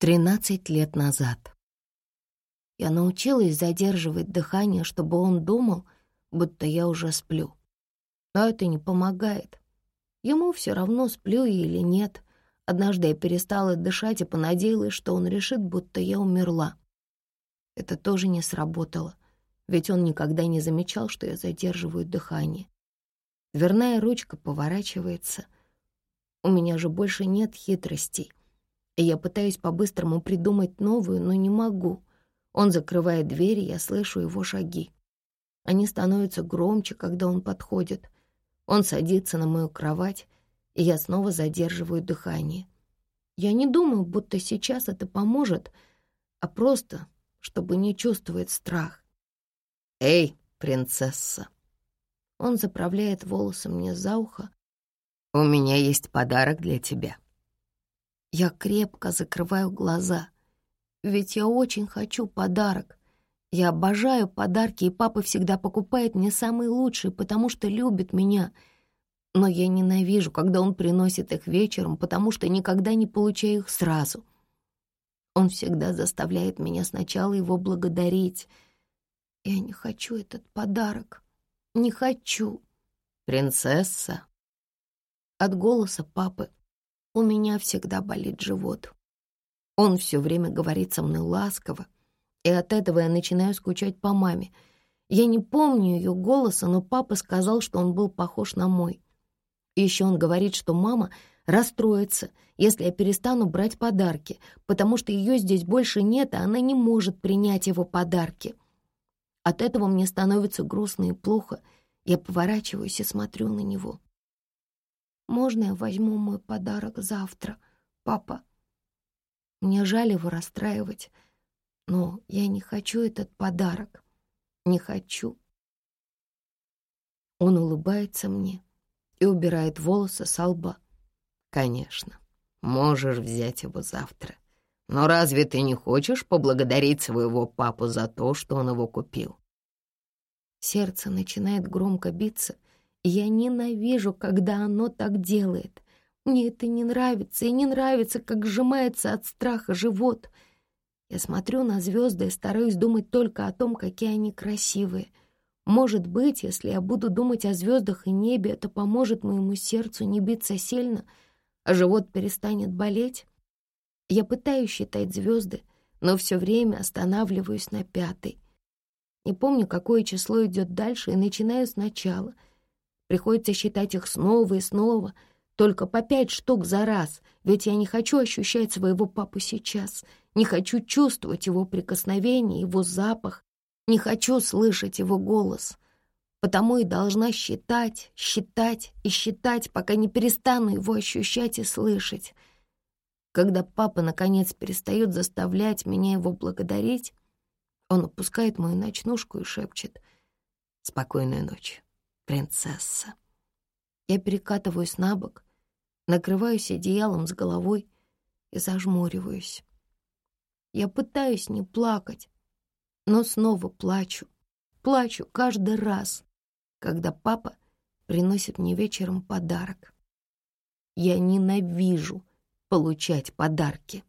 Тринадцать лет назад. Я научилась задерживать дыхание, чтобы он думал, будто я уже сплю. Но это не помогает. Ему все равно, сплю я или нет. Однажды я перестала дышать и понадеялась, что он решит, будто я умерла. Это тоже не сработало, ведь он никогда не замечал, что я задерживаю дыхание. Дверная ручка поворачивается. У меня же больше нет хитростей. И я пытаюсь по-быстрому придумать новую, но не могу. Он закрывает дверь, я слышу его шаги. Они становятся громче, когда он подходит. Он садится на мою кровать, и я снова задерживаю дыхание. Я не думаю, будто сейчас это поможет, а просто, чтобы не чувствовать страх. «Эй, принцесса!» Он заправляет волосы мне за ухо. «У меня есть подарок для тебя». Я крепко закрываю глаза, ведь я очень хочу подарок. Я обожаю подарки, и папа всегда покупает мне самые лучшие, потому что любит меня. Но я ненавижу, когда он приносит их вечером, потому что никогда не получаю их сразу. Он всегда заставляет меня сначала его благодарить. Я не хочу этот подарок. Не хочу. Принцесса. От голоса папы у меня всегда болит живот. Он все время говорит со мной ласково, и от этого я начинаю скучать по маме. Я не помню ее голоса, но папа сказал, что он был похож на мой. И еще он говорит, что мама расстроится, если я перестану брать подарки, потому что ее здесь больше нет, а она не может принять его подарки. От этого мне становится грустно и плохо. Я поворачиваюсь и смотрю на него. «Можно я возьму мой подарок завтра, папа?» Мне жаль его расстраивать, но я не хочу этот подарок. Не хочу. Он улыбается мне и убирает волосы со лба. «Конечно, можешь взять его завтра. Но разве ты не хочешь поблагодарить своего папу за то, что он его купил?» Сердце начинает громко биться, я ненавижу, когда оно так делает. Мне это не нравится, и не нравится, как сжимается от страха живот. Я смотрю на звезды и стараюсь думать только о том, какие они красивые. Может быть, если я буду думать о звездах и небе, это поможет моему сердцу не биться сильно, а живот перестанет болеть. Я пытаюсь считать звезды, но все время останавливаюсь на пятой. Не помню, какое число идет дальше, и начинаю сначала. Приходится считать их снова и снова, только по пять штук за раз, ведь я не хочу ощущать своего папу сейчас, не хочу чувствовать его прикосновение, его запах, не хочу слышать его голос. Потому и должна считать, считать и считать, пока не перестану его ощущать и слышать. Когда папа, наконец, перестает заставлять меня его благодарить, он опускает мою ночнушку и шепчет «Спокойной ночи, принцесса». Я перекатываюсь на бок, накрываюсь одеялом с головой и зажмуриваюсь. Я пытаюсь не плакать, но снова плачу. Плачу каждый раз, когда папа приносит мне вечером подарок. Я ненавижу получать подарки.